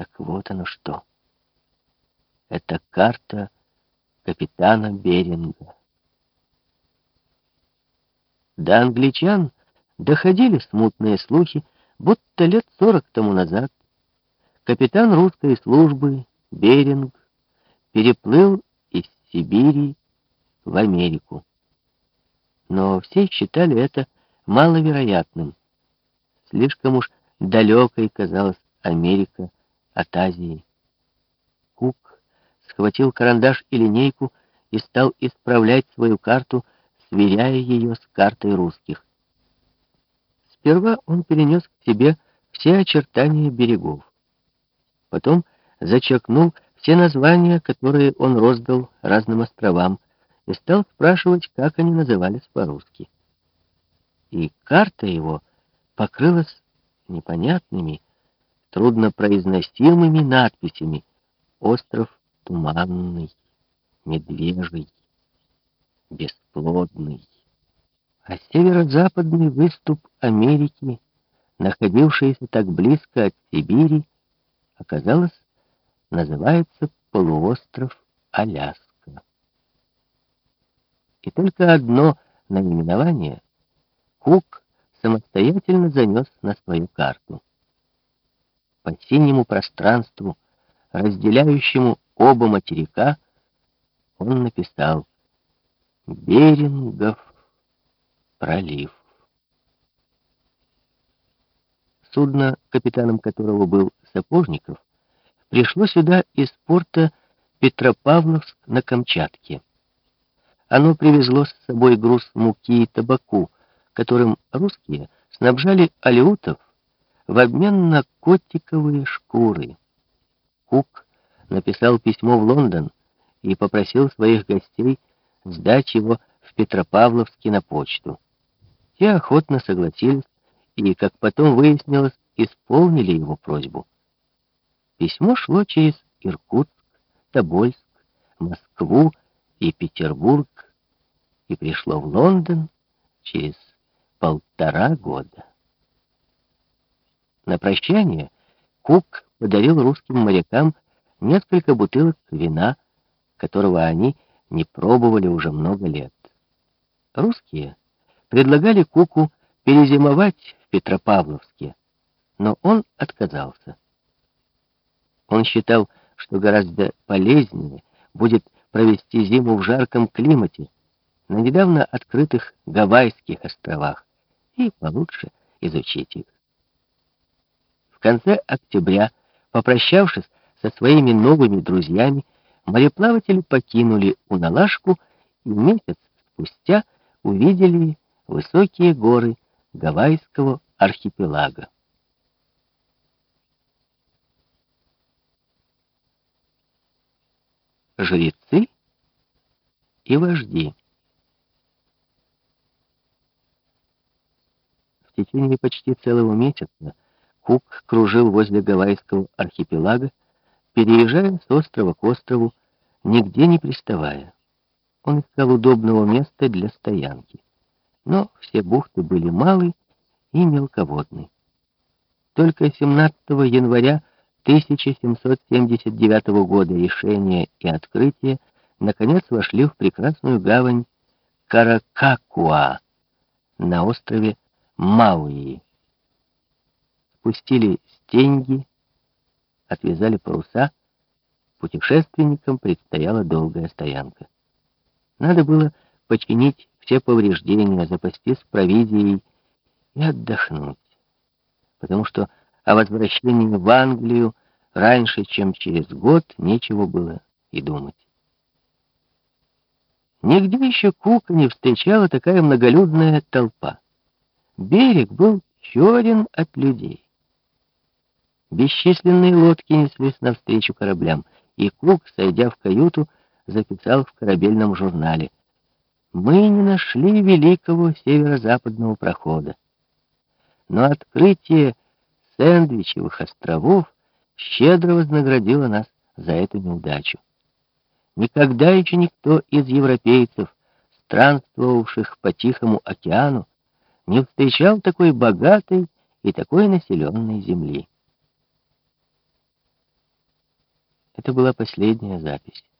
Так вот оно что. Это карта капитана Беринга. До англичан доходили смутные слухи, будто лет сорок тому назад капитан русской службы Беринг переплыл из Сибири в Америку. Но все считали это маловероятным. Слишком уж далекой казалась Америка от Азии. Кук схватил карандаш и линейку и стал исправлять свою карту, сверяя ее с картой русских. Сперва он перенес к себе все очертания берегов. Потом зачеркнул все названия, которые он роздал разным островам, и стал спрашивать, как они назывались по-русски. И карта его покрылась непонятными, труднопроизносимыми надписями «Остров Туманный», «Медвежий», «Бесплодный». А северо-западный выступ Америки, находившийся так близко от Сибири, оказалось, называется полуостров Аляска. И только одно наименование Кук самостоятельно занес на свою карту. По синему пространству, разделяющему оба материка, он написал «Берингов пролив». Судно, капитаном которого был Сапожников, пришло сюда из порта Петропавловск на Камчатке. Оно привезло с собой груз муки и табаку, которым русские снабжали алеутов в обмен на котиковые шкуры. Кук написал письмо в Лондон и попросил своих гостей сдать его в Петропавловске на почту. Те охотно согласились и, как потом выяснилось, исполнили его просьбу. Письмо шло через Иркутск, Тобольск, Москву и Петербург и пришло в Лондон через полтора года. На прощание Кук подарил русским морякам несколько бутылок вина, которого они не пробовали уже много лет. Русские предлагали Куку перезимовать в Петропавловске, но он отказался. Он считал, что гораздо полезнее будет провести зиму в жарком климате, на недавно открытых Гавайских островах, и получше изучить их. В конце октября, попрощавшись со своими новыми друзьями, мореплаватели покинули Уналашку и месяц спустя увидели высокие горы Гавайского архипелага. Жрецы и вожди В течение почти целого месяца Кук кружил возле Гавайского архипелага, переезжая с острова к острову, нигде не приставая. Он искал удобного места для стоянки. Но все бухты были малы и мелководны. Только 17 января 1779 года решение и открытие наконец вошли в прекрасную гавань Каракакуа на острове Мауи. Спустили стеньги, отвязали паруса. Путешественникам предстояла долгая стоянка. Надо было починить все повреждения, запастись провизией и отдохнуть. Потому что о возвращении в Англию раньше, чем через год, нечего было и думать. Нигде еще Кука не встречала такая многолюдная толпа. Берег был черен от людей. Бесчисленные лодки неслись навстречу кораблям, и Кук, сойдя в каюту, записал в корабельном журнале «Мы не нашли великого северо-западного прохода, но открытие Сэндвичевых островов щедро вознаградило нас за эту неудачу. Никогда еще никто из европейцев, странствовавших по Тихому океану, не встречал такой богатой и такой населенной земли. Это была последняя запись.